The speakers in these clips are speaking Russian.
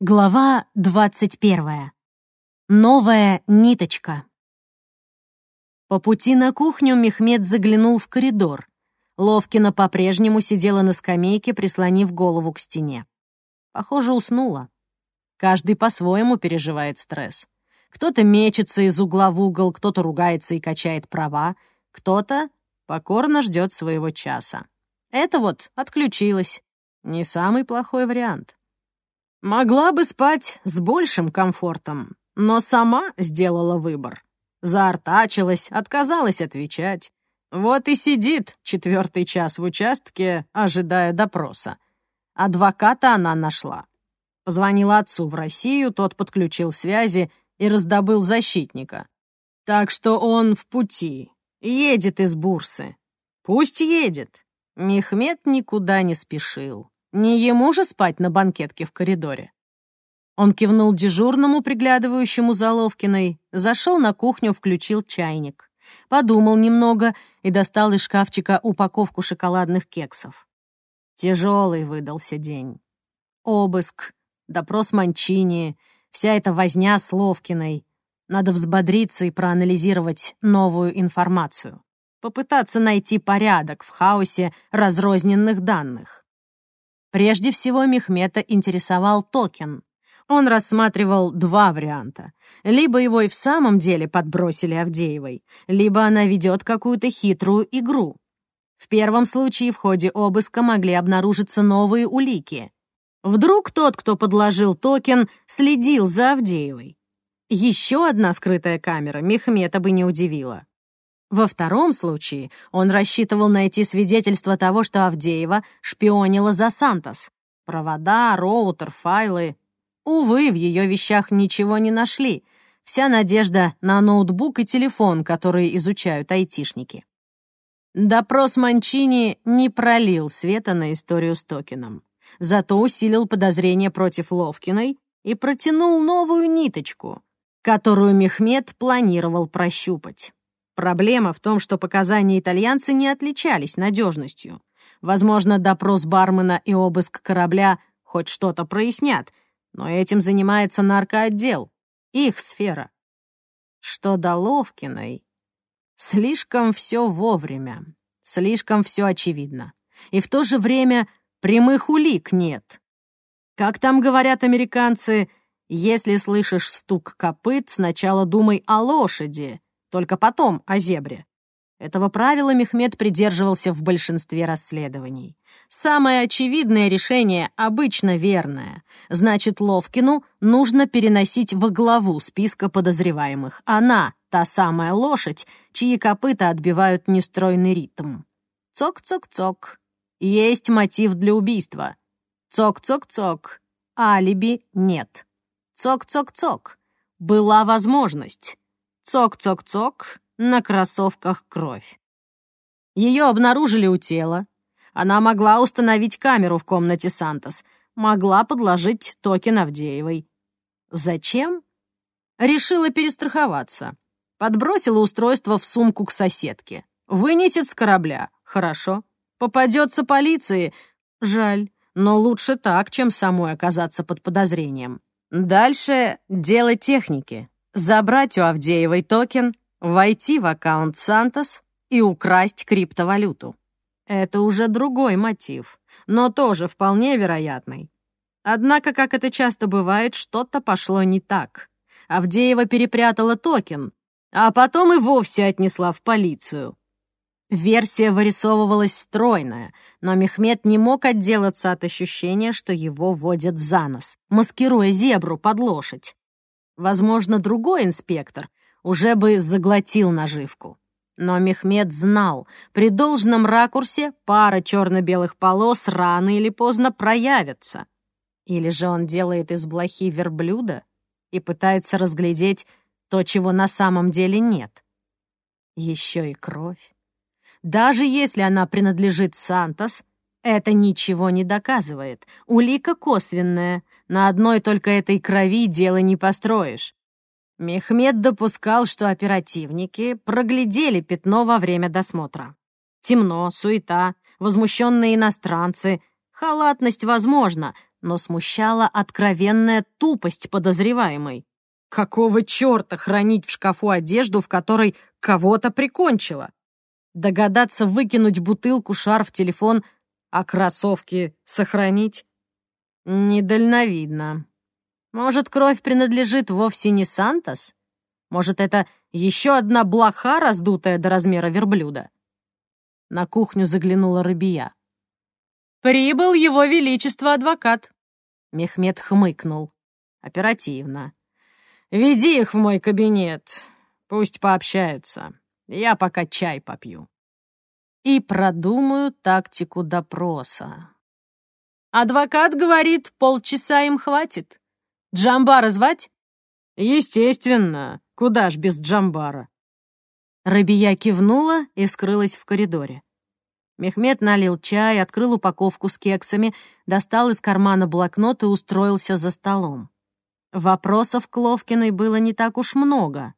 Глава двадцать первая. Новая ниточка. По пути на кухню Мехмед заглянул в коридор. Ловкина по-прежнему сидела на скамейке, прислонив голову к стене. Похоже, уснула. Каждый по-своему переживает стресс. Кто-то мечется из угла в угол, кто-то ругается и качает права, кто-то покорно ждет своего часа. Это вот отключилась. Не самый плохой вариант. Могла бы спать с большим комфортом, но сама сделала выбор. Заортачилась, отказалась отвечать. Вот и сидит четвертый час в участке, ожидая допроса. Адвоката она нашла. Позвонила отцу в Россию, тот подключил связи и раздобыл защитника. Так что он в пути, едет из Бурсы. Пусть едет. Мехмед никуда не спешил. Не ему же спать на банкетке в коридоре. Он кивнул дежурному, приглядывающему за Ловкиной, зашел на кухню, включил чайник. Подумал немного и достал из шкафчика упаковку шоколадных кексов. Тяжелый выдался день. Обыск, допрос Манчини, вся эта возня с Ловкиной. Надо взбодриться и проанализировать новую информацию. Попытаться найти порядок в хаосе разрозненных данных. Прежде всего Мехмета интересовал токен. Он рассматривал два варианта. Либо его и в самом деле подбросили Авдеевой, либо она ведет какую-то хитрую игру. В первом случае в ходе обыска могли обнаружиться новые улики. Вдруг тот, кто подложил токен, следил за Авдеевой. Еще одна скрытая камера Мехмета бы не удивила. Во втором случае он рассчитывал найти свидетельство того, что Авдеева шпионила за Сантос. Провода, роутер, файлы. Увы, в ее вещах ничего не нашли. Вся надежда на ноутбук и телефон, которые изучают айтишники. Допрос Манчини не пролил света на историю с Токином. Зато усилил подозрения против Ловкиной и протянул новую ниточку, которую Мехмед планировал прощупать. Проблема в том, что показания итальянца не отличались надежностью. Возможно, допрос бармена и обыск корабля хоть что-то прояснят, но этим занимается наркоотдел, их сфера. Что до Ловкиной, слишком все вовремя, слишком все очевидно. И в то же время прямых улик нет. Как там говорят американцы, если слышишь стук копыт, сначала думай о лошади, только потом о зебре. Этого правила Мехмед придерживался в большинстве расследований. Самое очевидное решение обычно верное. Значит, Ловкину нужно переносить во главу списка подозреваемых. Она — та самая лошадь, чьи копыта отбивают нестройный ритм. Цок-цок-цок. Есть мотив для убийства. Цок-цок-цок. Алиби нет. Цок-цок-цок. Была возможность. Цок-цок-цок, на кроссовках кровь. Ее обнаружили у тела. Она могла установить камеру в комнате Сантос, могла подложить токен Авдеевой. Зачем? Решила перестраховаться. Подбросила устройство в сумку к соседке. Вынесет с корабля. Хорошо. Попадется полиции. Жаль. Но лучше так, чем самой оказаться под подозрением. Дальше дело техники забрать у Авдеевой токен, войти в аккаунт Сантос и украсть криптовалюту. Это уже другой мотив, но тоже вполне вероятный. Однако, как это часто бывает, что-то пошло не так. Авдеева перепрятала токен, а потом и вовсе отнесла в полицию. Версия вырисовывалась стройная, но Мехмед не мог отделаться от ощущения, что его водят за нос, маскируя зебру под лошадь. Возможно, другой инспектор уже бы заглотил наживку. Но Мехмед знал, при должном ракурсе пара черно-белых полос рано или поздно проявится. Или же он делает из блохи верблюда и пытается разглядеть то, чего на самом деле нет. Еще и кровь. Даже если она принадлежит Сантос, это ничего не доказывает. Улика косвенная, на одной только этой крови дело не построишь. Мехмед допускал, что оперативники проглядели пятно во время досмотра. Темно, суета, возмущенные иностранцы, халатность возможно, но смущала откровенная тупость подозреваемой. Какого черта хранить в шкафу одежду, в которой кого-то прикончила? Догадаться выкинуть бутылку, шарф, телефон, а кроссовки сохранить? Недальновидно. Может, кровь принадлежит вовсе не Сантос? Может, это еще одна блоха, раздутая до размера верблюда? На кухню заглянула Рыбия. «Прибыл его величество адвокат!» Мехмед хмыкнул. «Оперативно. Веди их в мой кабинет. Пусть пообщаются. Я пока чай попью. И продумаю тактику допроса. Адвокат говорит, полчаса им хватит. Джамбара звать? Естественно. Куда ж без Джамбара? Рабия кивнула и скрылась в коридоре. Мехмед налил чай, открыл упаковку с кексами, достал из кармана блокнот и устроился за столом. Вопросов к Ловкиной было не так уж много.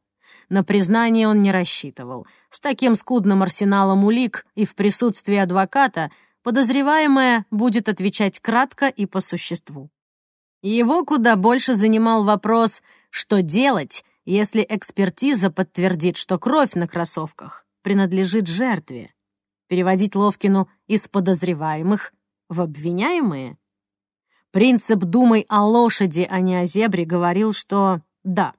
На признание он не рассчитывал. С таким скудным арсеналом улик и в присутствии адвоката подозреваемая будет отвечать кратко и по существу. Его куда больше занимал вопрос, что делать, если экспертиза подтвердит, что кровь на кроссовках принадлежит жертве. Переводить Ловкину из подозреваемых в обвиняемые? Принцип «думай о лошади, а не о зебре» говорил, что да,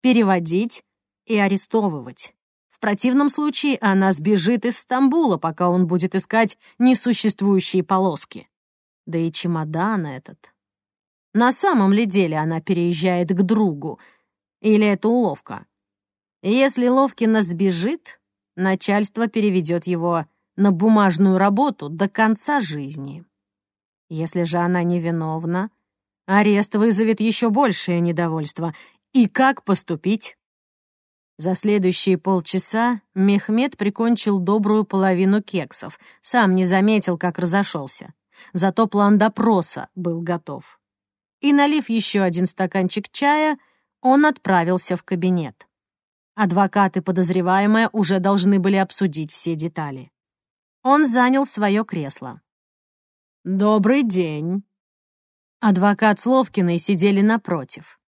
переводить и арестовывать. В противном случае она сбежит из Стамбула, пока он будет искать несуществующие полоски. Да и чемодан этот. На самом ли деле она переезжает к другу? Или это уловка? Если Ловкина сбежит, начальство переведет его на бумажную работу до конца жизни. Если же она невиновна, арест вызовет еще большее недовольство. И как поступить? За следующие полчаса Мехмед прикончил добрую половину кексов, сам не заметил, как разошелся. Зато план допроса был готов. И, налив еще один стаканчик чая, он отправился в кабинет. Адвокаты подозреваемая уже должны были обсудить все детали. Он занял свое кресло. «Добрый день». Адвокат с Ловкиной сидели напротив.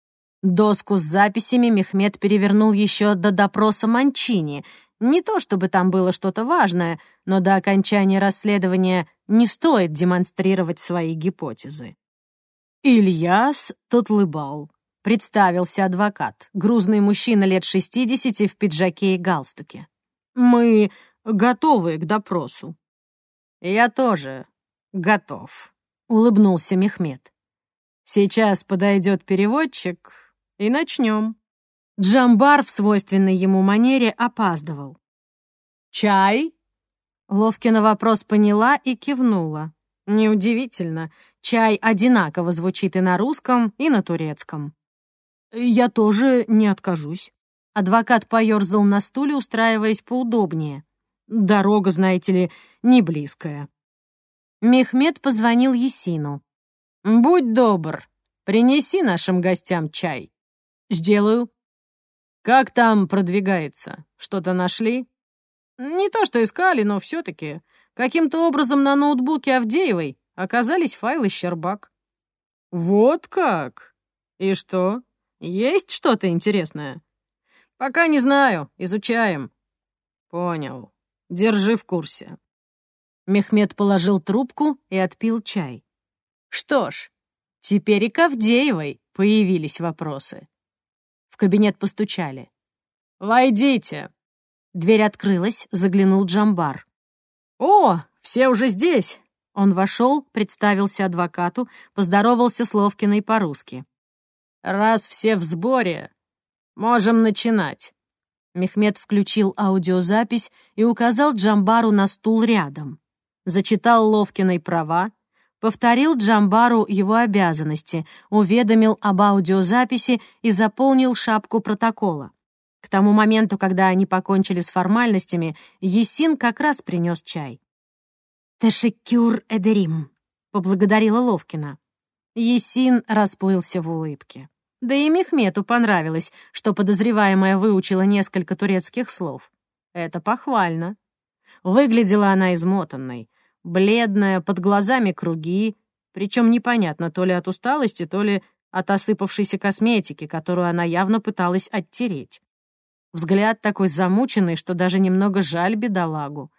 Доску с записями Мехмед перевернул еще до допроса Манчини. Не то чтобы там было что-то важное, но до окончания расследования не стоит демонстрировать свои гипотезы. Ильяс Тотлыбал. Представился адвокат, грузный мужчина лет 60 в пиджаке и галстуке. «Мы готовы к допросу». «Я тоже готов», — улыбнулся Мехмед. «Сейчас подойдет переводчик, и начнем». Джамбар в свойственной ему манере опаздывал. «Чай?» Ловкина вопрос поняла и кивнула. Неудивительно, чай одинаково звучит и на русском, и на турецком. «Я тоже не откажусь». Адвокат поёрзал на стуле, устраиваясь поудобнее. «Дорога, знаете ли, не близкая». Мехмед позвонил Есину. «Будь добр, принеси нашим гостям чай». «Сделаю». «Как там продвигается? Что-то нашли?» «Не то, что искали, но все-таки. Каким-то образом на ноутбуке Авдеевой оказались файлы Щербак». «Вот как? И что? Есть что-то интересное?» «Пока не знаю. Изучаем». «Понял. Держи в курсе». Мехмед положил трубку и отпил чай. Что ж, теперь и к Авдеевой появились вопросы кабинет постучали. «Войдите!» Дверь открылась, заглянул Джамбар. «О, все уже здесь!» Он вошел, представился адвокату, поздоровался с Ловкиной по-русски. «Раз все в сборе, можем начинать». Мехмед включил аудиозапись и указал Джамбару на стул рядом. Зачитал Ловкиной права, Повторил Джамбару его обязанности, уведомил об аудиозаписи и заполнил шапку протокола. К тому моменту, когда они покончили с формальностями, Есин как раз принес чай. «Тешекюр Эдерим», — поблагодарила Ловкина. Есин расплылся в улыбке. Да и Мехмету понравилось, что подозреваемая выучила несколько турецких слов. Это похвально. Выглядела она измотанной бледная, под глазами круги, Причем непонятно, то ли от усталости, то ли от осыпавшейся косметики, которую она явно пыталась оттереть. Взгляд такой замученный, что даже немного жаль бедолагу.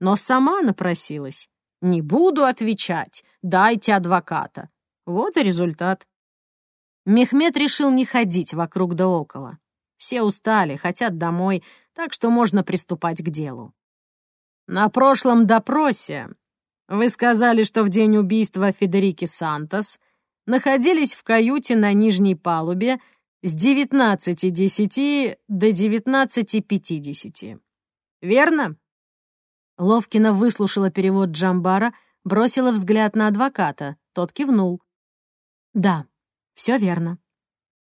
Но сама напросилась. «Не буду отвечать, дайте адвоката». Вот и результат. Мехмед решил не ходить вокруг да около. Все устали, хотят домой, так что можно приступать к делу. На прошлом допросе вы сказали, что в день убийства Федерики Сантос находились в каюте на нижней палубе с 19.10 до 19.50. Верно? Ловкина выслушала перевод Джамбара, бросила взгляд на адвоката. Тот кивнул. «Да, все верно».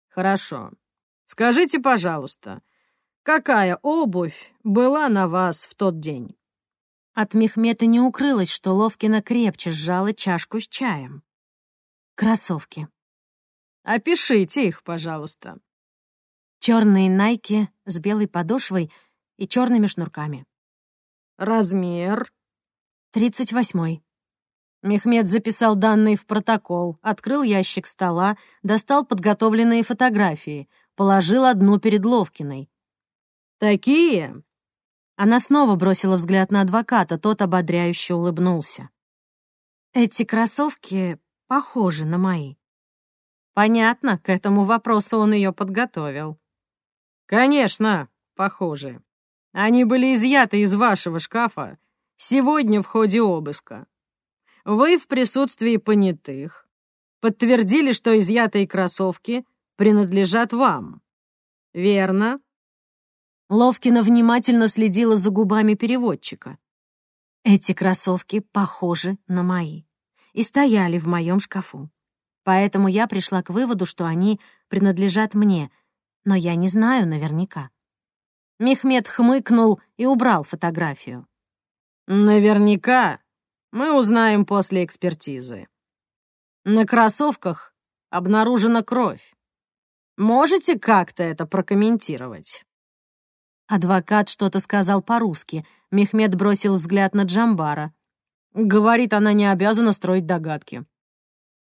«Хорошо. Скажите, пожалуйста, какая обувь была на вас в тот день?» От Мехмета не укрылось, что Ловкина крепче сжала чашку с чаем. «Кроссовки». «Опишите их, пожалуйста». Черные найки с белой подошвой и черными шнурками. Размер? Тридцать восьмой. Мехмед записал данные в протокол, открыл ящик стола, достал подготовленные фотографии, положил одну перед Ловкиной. «Такие?» Она снова бросила взгляд на адвоката, тот ободряюще улыбнулся. «Эти кроссовки похожи на мои». Понятно, к этому вопросу он ее подготовил. «Конечно, похожи. Они были изъяты из вашего шкафа сегодня в ходе обыска. Вы в присутствии понятых подтвердили, что изъятые кроссовки принадлежат вам. Верно?» Ловкина внимательно следила за губами переводчика. «Эти кроссовки похожи на мои и стояли в моем шкафу. Поэтому я пришла к выводу, что они принадлежат мне, но я не знаю наверняка. Мехмед хмыкнул и убрал фотографию. «Наверняка мы узнаем после экспертизы. На кроссовках обнаружена кровь. Можете как-то это прокомментировать?» Адвокат что-то сказал по-русски. Мехмед бросил взгляд на Джамбара. «Говорит, она не обязана строить догадки».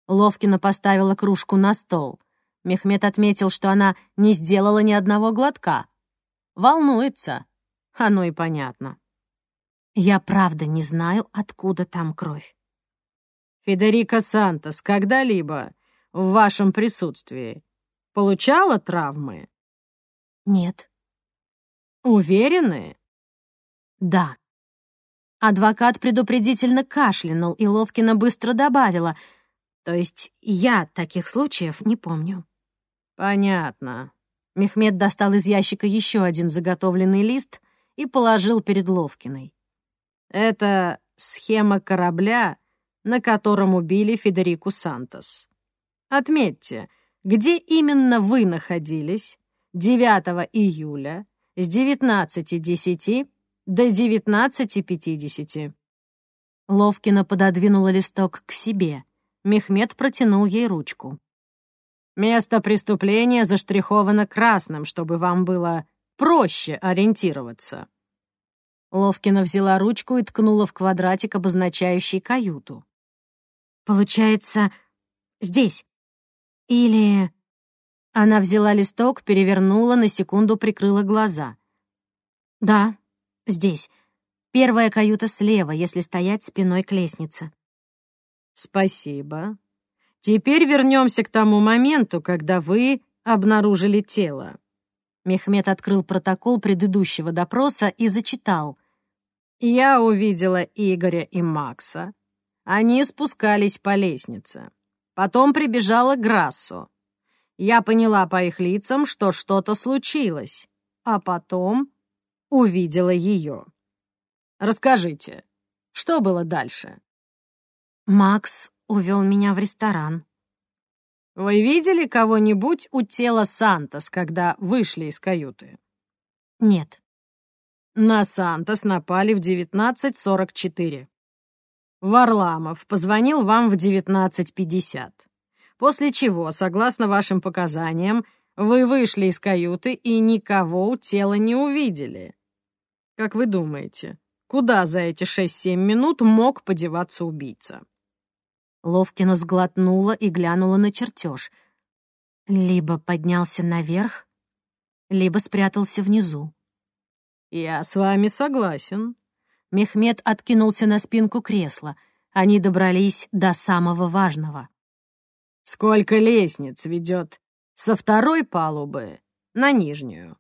Ловкина поставила кружку на стол. Мехмед отметил, что она не сделала ни одного глотка, Волнуется. Оно и понятно. Я правда не знаю, откуда там кровь. Федерико Сантос когда-либо в вашем присутствии получала травмы? Нет. Уверены? Да. Адвокат предупредительно кашлянул, и Ловкина быстро добавила. То есть я таких случаев не помню. Понятно. Мехмед достал из ящика еще один заготовленный лист и положил перед Ловкиной. «Это схема корабля, на котором убили Федерику Сантос. Отметьте, где именно вы находились 9 июля с 19.10 до 19.50». Ловкина пододвинула листок к себе. Мехмед протянул ей ручку. Место преступления заштриховано красным, чтобы вам было проще ориентироваться». Ловкина взяла ручку и ткнула в квадратик, обозначающий каюту. «Получается, здесь. Или...» Она взяла листок, перевернула, на секунду прикрыла глаза. «Да, здесь. Первая каюта слева, если стоять спиной к лестнице». «Спасибо. Теперь вернемся к тому моменту, когда вы обнаружили тело. Мехмед открыл протокол предыдущего допроса и зачитал. «Я увидела Игоря и Макса. Они спускались по лестнице. Потом прибежала Грассо. Я поняла по их лицам, что что-то случилось, а потом увидела ее. Расскажите, что было дальше?» Макс увел меня в ресторан. Вы видели кого-нибудь у тела Сантос, когда вышли из каюты? Нет. На Сантос напали в 19.44. Варламов позвонил вам в 19.50. После чего, согласно вашим показаниям, вы вышли из каюты и никого у тела не увидели. Как вы думаете, куда за эти 6-7 минут мог подеваться убийца? Ловкина сглотнула и глянула на чертеж. Либо поднялся наверх, либо спрятался внизу. «Я с вами согласен». Мехмед откинулся на спинку кресла. Они добрались до самого важного. «Сколько лестниц ведет со второй палубы на нижнюю?»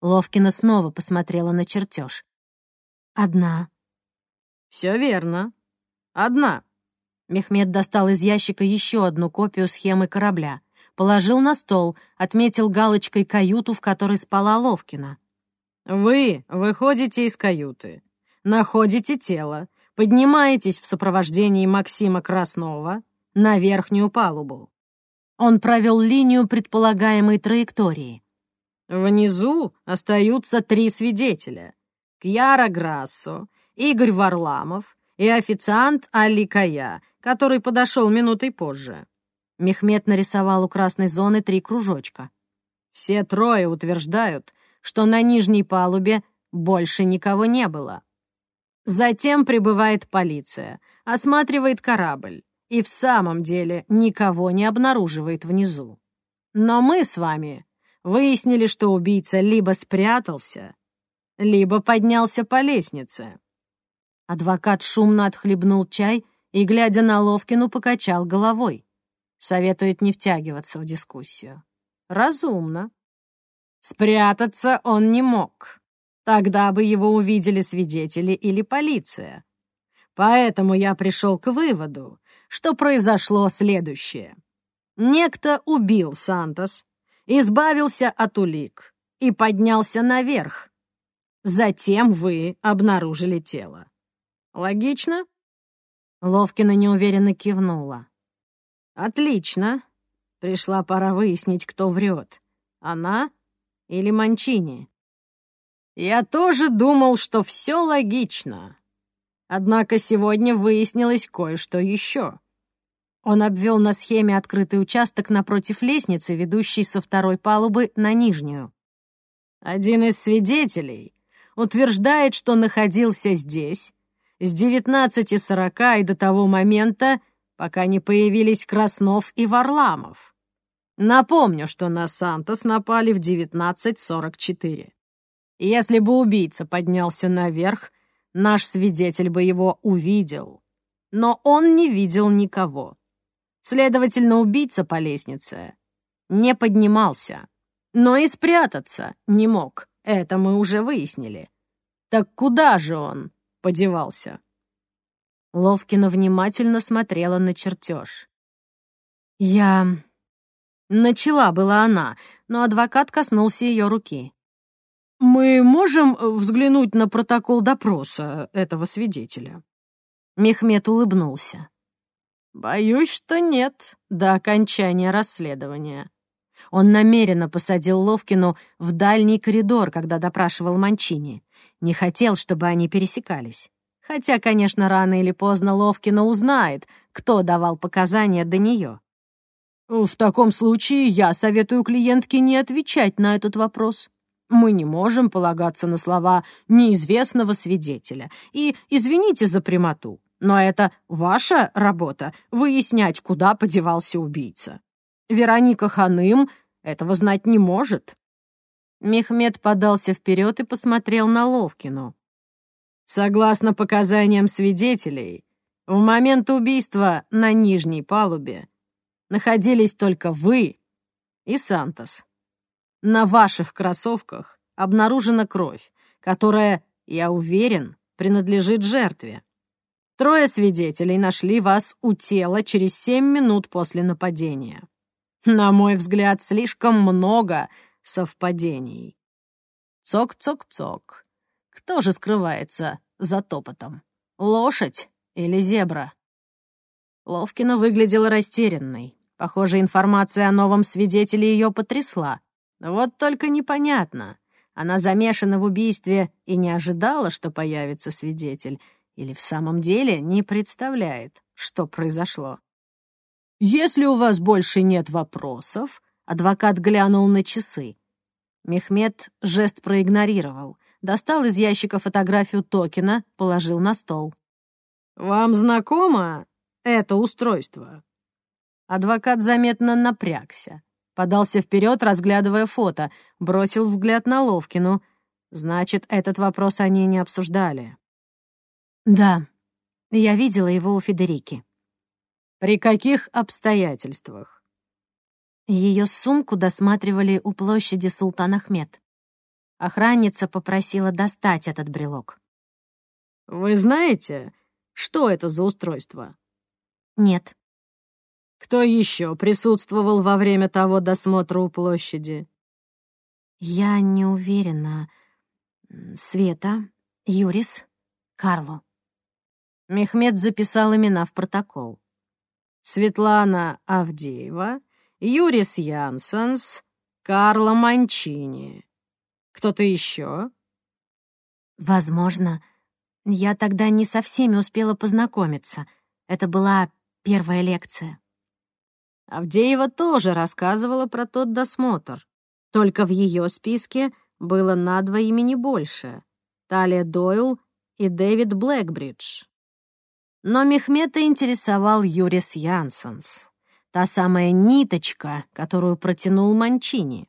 Ловкина снова посмотрела на чертеж. «Одна». «Все верно. Одна». Мехмед достал из ящика еще одну копию схемы корабля, положил на стол, отметил галочкой каюту, в которой спала Ловкина. «Вы выходите из каюты, находите тело, поднимаетесь в сопровождении Максима Краснова на верхнюю палубу». Он провел линию предполагаемой траектории. Внизу остаются три свидетеля. Кьяра Грассо, Игорь Варламов и официант Али Кая, который подошел минутой позже. Мехмед нарисовал у красной зоны три кружочка. Все трое утверждают, что на нижней палубе больше никого не было. Затем прибывает полиция, осматривает корабль и в самом деле никого не обнаруживает внизу. Но мы с вами выяснили, что убийца либо спрятался, либо поднялся по лестнице. Адвокат шумно отхлебнул чай и, глядя на Ловкину, покачал головой. Советует не втягиваться в дискуссию. Разумно. Спрятаться он не мог. Тогда бы его увидели свидетели или полиция. Поэтому я пришел к выводу, что произошло следующее. Некто убил Сантос, избавился от улик и поднялся наверх. Затем вы обнаружили тело. Логично? Ловкина неуверенно кивнула. Отлично. Пришла пора выяснить, кто врет. Она или Манчини? Я тоже думал, что все логично. Однако сегодня выяснилось кое-что еще. Он обвел на схеме открытый участок напротив лестницы, ведущей со второй палубы на нижнюю. Один из свидетелей утверждает, что находился здесь с 19.40 и до того момента, пока не появились Краснов и Варламов. Напомню, что на Сантос напали в 19.44. Если бы убийца поднялся наверх, наш свидетель бы его увидел. Но он не видел никого. Следовательно, убийца по лестнице не поднимался. Но и спрятаться не мог, это мы уже выяснили. Так куда же он подевался? Ловкина внимательно смотрела на чертеж. «Я...» Начала была она, но адвокат коснулся ее руки. «Мы можем взглянуть на протокол допроса этого свидетеля?» Мехмед улыбнулся. «Боюсь, что нет, до окончания расследования». Он намеренно посадил Ловкину в дальний коридор, когда допрашивал Манчини. Не хотел, чтобы они пересекались. Хотя, конечно, рано или поздно Ловкина узнает, кто давал показания до нее. «В таком случае я советую клиентке не отвечать на этот вопрос. Мы не можем полагаться на слова неизвестного свидетеля. И извините за прямоту, но это ваша работа — выяснять, куда подевался убийца. Вероника Ханым этого знать не может». Мехмед подался вперед и посмотрел на Ловкину. «Согласно показаниям свидетелей, в момент убийства на нижней палубе находились только вы и Сантос. На ваших кроссовках обнаружена кровь, которая, я уверен, принадлежит жертве. Трое свидетелей нашли вас у тела через семь минут после нападения. На мой взгляд, слишком много совпадений. Цок-цок-цок. Кто же скрывается за топотом? Лошадь или зебра? Ловкина выглядела растерянной. Похоже, информация о новом свидетеле ее потрясла. Вот только непонятно. Она замешана в убийстве и не ожидала, что появится свидетель, или в самом деле не представляет, что произошло. «Если у вас больше нет вопросов», — адвокат глянул на часы. Мехмед жест проигнорировал, достал из ящика фотографию Токина, положил на стол. «Вам знакома это устройство?» Адвокат заметно напрягся. Подался вперед, разглядывая фото, бросил взгляд на Ловкину. Значит, этот вопрос они не обсуждали. «Да, я видела его у Федерики». «При каких обстоятельствах?» Ее сумку досматривали у площади Султан Ахмед. Охранница попросила достать этот брелок. «Вы знаете, что это за устройство?» «Нет». «Кто еще присутствовал во время того досмотра у площади?» «Я не уверена. Света, Юрис, Карло». Мехмед записал имена в протокол. Светлана Авдеева, Юрис Янсенс, Карло Манчини. Кто-то еще? Возможно. Я тогда не со всеми успела познакомиться. Это была первая лекция. Авдеева тоже рассказывала про тот досмотр. Только в ее списке было на два имени больше. Талия Дойл и Дэвид Блэкбридж. Но Мехмета интересовал Юрис Янсенс. Та самая ниточка, которую протянул Манчини.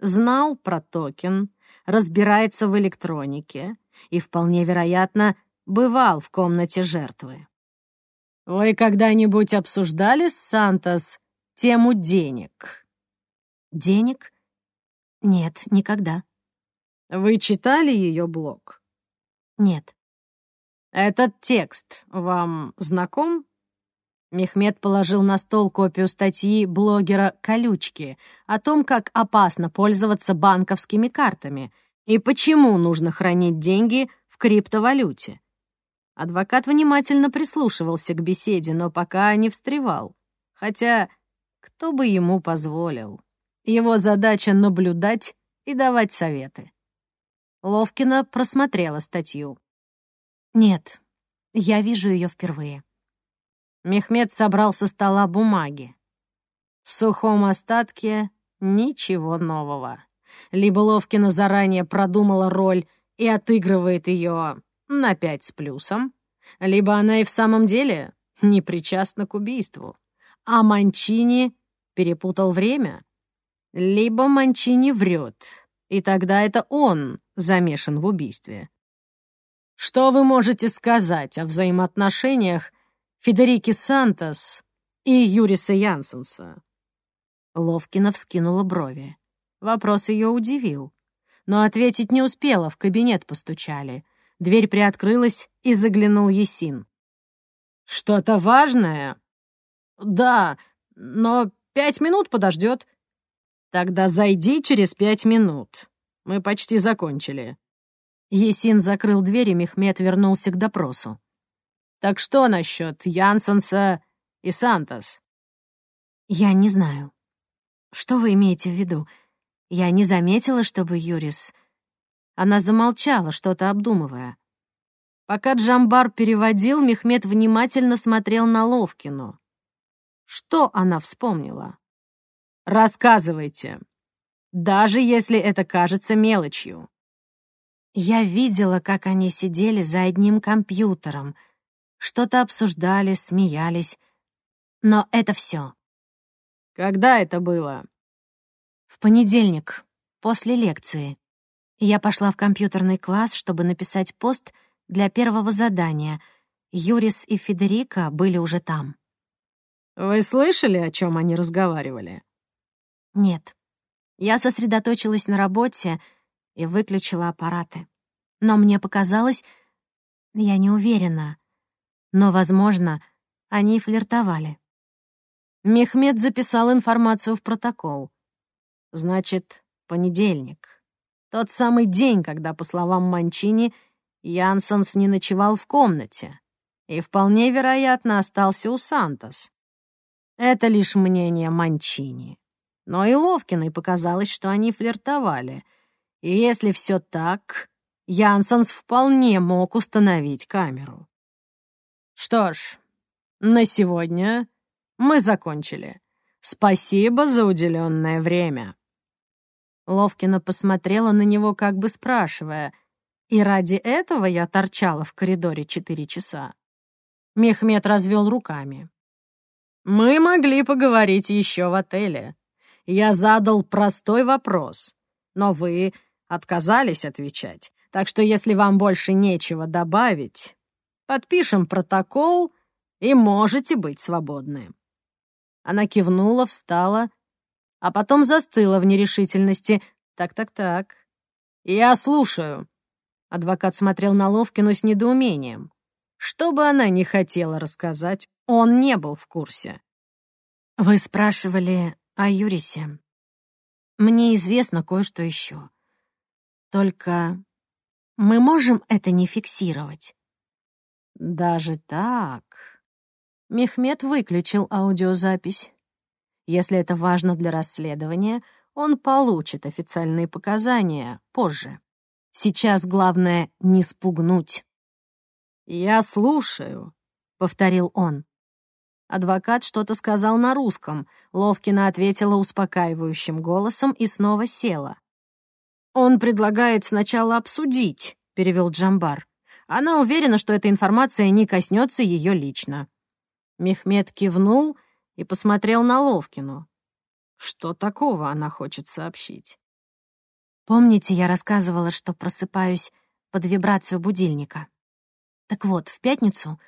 Знал про токен, разбирается в электронике и, вполне вероятно, бывал в комнате жертвы. «Вы когда-нибудь обсуждали с Сантос тему денег?» «Денег? Нет, никогда». «Вы читали ее блог?» «Нет». «Этот текст вам знаком?» Мехмед положил на стол копию статьи блогера «Колючки» о том, как опасно пользоваться банковскими картами и почему нужно хранить деньги в криптовалюте. Адвокат внимательно прислушивался к беседе, но пока не встревал. Хотя кто бы ему позволил? Его задача — наблюдать и давать советы. Ловкина просмотрела статью. «Нет, я вижу ее впервые». Мехмед собрал со стола бумаги. В сухом остатке ничего нового. Либо Ловкина заранее продумала роль и отыгрывает ее на пять с плюсом, либо она и в самом деле не причастна к убийству, а Манчини перепутал время, либо Манчини врет, и тогда это он замешан в убийстве. Что вы можете сказать о взаимоотношениях Федерики Сантос и Юриса Янсенса. Ловкина вскинула брови. Вопрос ее удивил. Но ответить не успела, в кабинет постучали. Дверь приоткрылась, и заглянул Есин. «Что-то важное?» «Да, но пять минут подождет». «Тогда зайди через пять минут. Мы почти закончили». Есин закрыл дверь, и Мехмед вернулся к допросу. Так что насчет Янсенса и Сантос? Я не знаю. Что вы имеете в виду? Я не заметила, чтобы Юрис... Она замолчала, что-то обдумывая. Пока Джамбар переводил, Мехмед внимательно смотрел на Ловкину. Что она вспомнила? «Рассказывайте, даже если это кажется мелочью». Я видела, как они сидели за одним компьютером — что-то обсуждали, смеялись. Но это все. Когда это было? В понедельник, после лекции. Я пошла в компьютерный класс, чтобы написать пост для первого задания. Юрис и Федерика были уже там. Вы слышали, о чем они разговаривали? Нет. Я сосредоточилась на работе и выключила аппараты. Но мне показалось, я не уверена, но, возможно, они флиртовали. Мехмед записал информацию в протокол. Значит, понедельник. Тот самый день, когда, по словам Манчини, Янсенс не ночевал в комнате и вполне вероятно остался у Сантос. Это лишь мнение Манчини. Но и Ловкиной показалось, что они флиртовали. И если все так, Янсенс вполне мог установить камеру. Что ж, на сегодня мы закончили. Спасибо за уделенное время. Ловкина посмотрела на него, как бы спрашивая, «И ради этого я торчала в коридоре четыре часа?» Мехмед развел руками. «Мы могли поговорить еще в отеле. Я задал простой вопрос, но вы отказались отвечать. Так что если вам больше нечего добавить, подпишем протокол и можете быть свободны». Она кивнула, встала, а потом застыла в нерешительности. «Так-так-так. Я слушаю». Адвокат смотрел на Ловкину с недоумением. Что бы она ни хотела рассказать, он не был в курсе. «Вы спрашивали о Юрисе. Мне известно кое-что еще. Только мы можем это не фиксировать?» «Даже так?» Мехмед выключил аудиозапись. Если это важно для расследования, он получит официальные показания позже. Сейчас главное — не спугнуть. «Я слушаю», — повторил он. Адвокат что-то сказал на русском. Ловкина ответила успокаивающим голосом и снова села. «Он предлагает сначала обсудить», — перевел Джамбар. «Она уверена, что эта информация не коснется ее лично». Мехмед кивнул и посмотрел на Ловкину. Что такого она хочет сообщить? Помните, я рассказывала, что просыпаюсь под вибрацию будильника? Так вот, в пятницу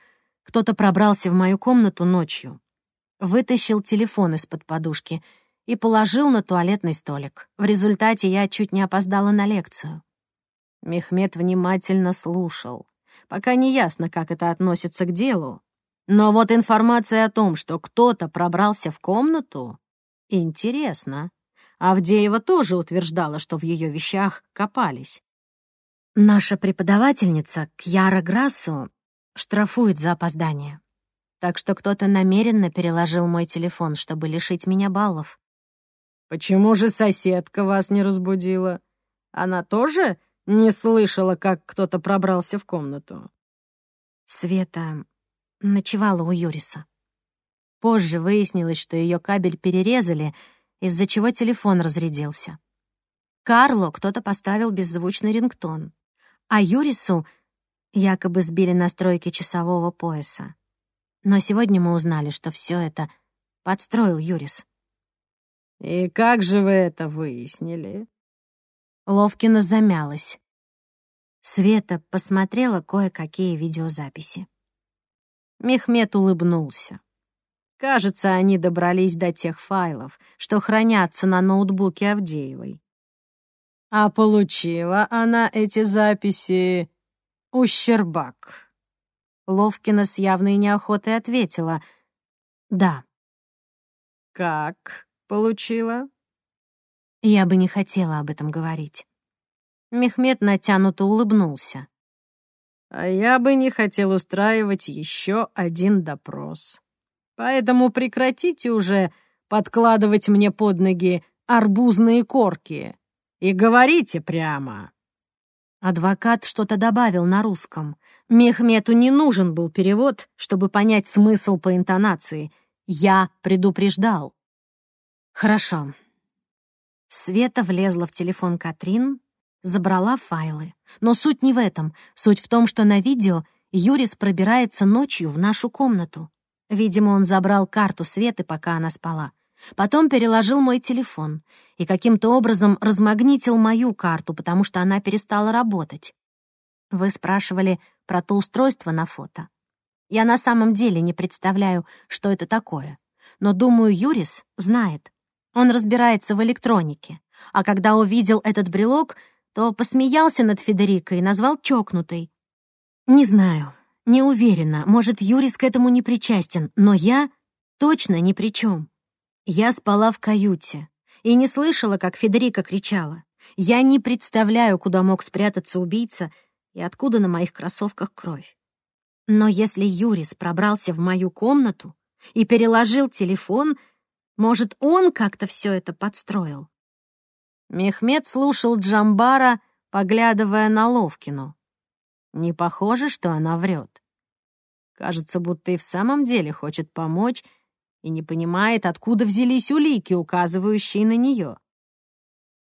кто-то пробрался в мою комнату ночью, вытащил телефон из-под подушки и положил на туалетный столик. В результате я чуть не опоздала на лекцию. Мехмед внимательно слушал. Пока не ясно, как это относится к делу, но вот информация о том, что кто-то пробрался в комнату, интересно. Авдеева тоже утверждала, что в ее вещах копались. Наша преподавательница Кьяра Грассу штрафует за опоздание. Так что кто-то намеренно переложил мой телефон, чтобы лишить меня баллов. Почему же соседка вас не разбудила? Она тоже не слышала, как кто-то пробрался в комнату? Света ночевала у Юриса. Позже выяснилось, что ее кабель перерезали, из-за чего телефон разрядился. Карло кто-то поставил беззвучный рингтон, а Юрису якобы сбили настройки часового пояса. Но сегодня мы узнали, что все это подстроил Юрис. «И как же вы это выяснили?» Ловкина замялась. Света посмотрела кое-какие видеозаписи. Мехмед улыбнулся. Кажется, они добрались до тех файлов, что хранятся на ноутбуке Авдеевой. А получила она эти записи у Щербак. Ловкина с явной неохотой ответила «Да». «Как получила?» Я бы не хотела об этом говорить. Мехмед натянуто улыбнулся. А я бы не хотел устраивать еще один допрос. Поэтому прекратите уже подкладывать мне под ноги арбузные корки и говорите прямо. Адвокат что-то добавил на русском. Мехмету не нужен был перевод, чтобы понять смысл по интонации. Я предупреждал. Хорошо. Света влезла в телефон Катрин, забрала файлы. Но суть не в этом. Суть в том, что на видео Юрис пробирается ночью в нашу комнату. Видимо, он забрал карту Светы, пока она спала. Потом переложил мой телефон и каким-то образом размагнитил мою карту, потому что она перестала работать. Вы спрашивали про то устройство на фото. Я на самом деле не представляю, что это такое. Но, думаю, Юрис знает. Он разбирается в электронике. А когда увидел этот брелок, то посмеялся над Федерикой и назвал чокнутой. Не знаю, не уверена, может, Юрис к этому не причастен, но я точно ни при чем. Я спала в каюте и не слышала, как Федерика кричала. Я не представляю, куда мог спрятаться убийца и откуда на моих кроссовках кровь. Но если Юрис пробрался в мою комнату и переложил телефон, может, он как-то все это подстроил? Мехмед слушал Джамбара, поглядывая на Ловкину. Не похоже, что она врет. Кажется, будто и в самом деле хочет помочь и не понимает, откуда взялись улики, указывающие на нее.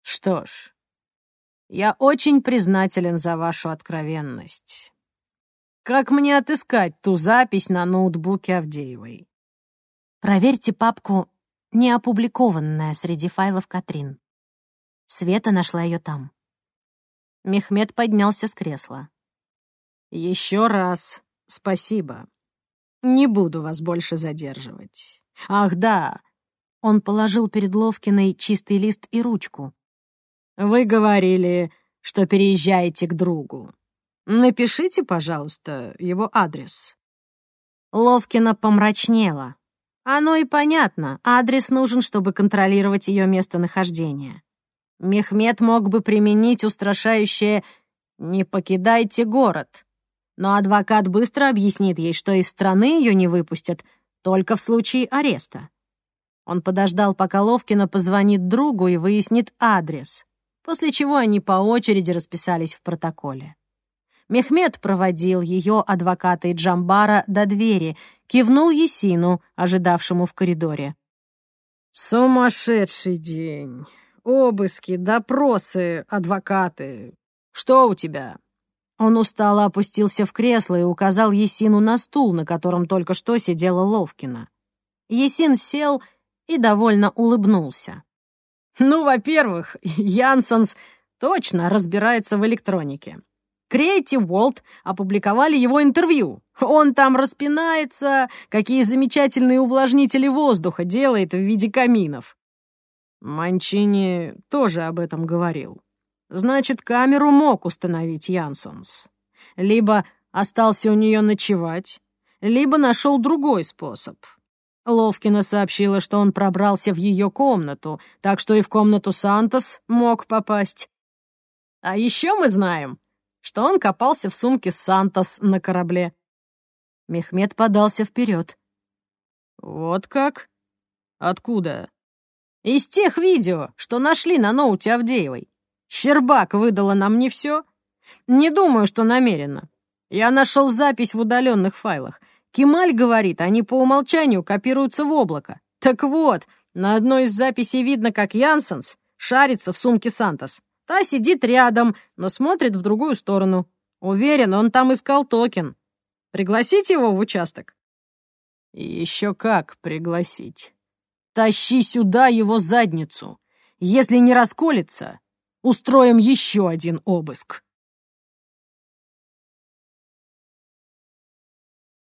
Что ж, я очень признателен за вашу откровенность. Как мне отыскать ту запись на ноутбуке Авдеевой? Проверьте папку «Не опубликованная» среди файлов Катрин. Света нашла ее там. Мехмед поднялся с кресла. Еще раз спасибо. Не буду вас больше задерживать. Ах, да. Он положил перед Ловкиной чистый лист и ручку. Вы говорили, что переезжаете к другу. Напишите, пожалуйста, его адрес. Ловкина помрачнела. Оно и понятно, адрес нужен, чтобы контролировать ее местонахождение. Мехмед мог бы применить устрашающее «не покидайте город», но адвокат быстро объяснит ей, что из страны ее не выпустят только в случае ареста. Он подождал, пока Ловкина позвонит другу и выяснит адрес, после чего они по очереди расписались в протоколе. Мехмед проводил ее, адвоката и Джамбара, до двери, кивнул Есину, ожидавшему в коридоре. «Сумасшедший день! Обыски, допросы, адвокаты. Что у тебя?» Он устало опустился в кресло и указал Есину на стул, на котором только что сидела Ловкина. Есин сел и довольно улыбнулся. «Ну, во-первых, Янсенс точно разбирается в электронике. Creative World опубликовали его интервью. Он там распинается, какие замечательные увлажнители воздуха делает в виде каминов. Манчини тоже об этом говорил. Значит, камеру мог установить Янсенс. Либо остался у нее ночевать, либо нашел другой способ. Ловкина сообщила, что он пробрался в ее комнату, так что и в комнату Сантос мог попасть. А еще мы знаем, что он копался в сумке Сантос на корабле. Мехмед подался вперед. «Вот как? Откуда?» «Из тех видео, что нашли на ноуте Авдеевой. Щербак выдала нам не все. Не думаю, что намеренно. Я нашел запись в удаленных файлах. Кемаль говорит, они по умолчанию копируются в облако. Так вот, на одной из записей видно, как Янсенс шарится в сумке Сантос. Та сидит рядом, но смотрит в другую сторону. Уверен, он там искал токен. Пригласить его в участок? Еще как пригласить. Тащи сюда его задницу. Если не расколется, устроим еще один обыск.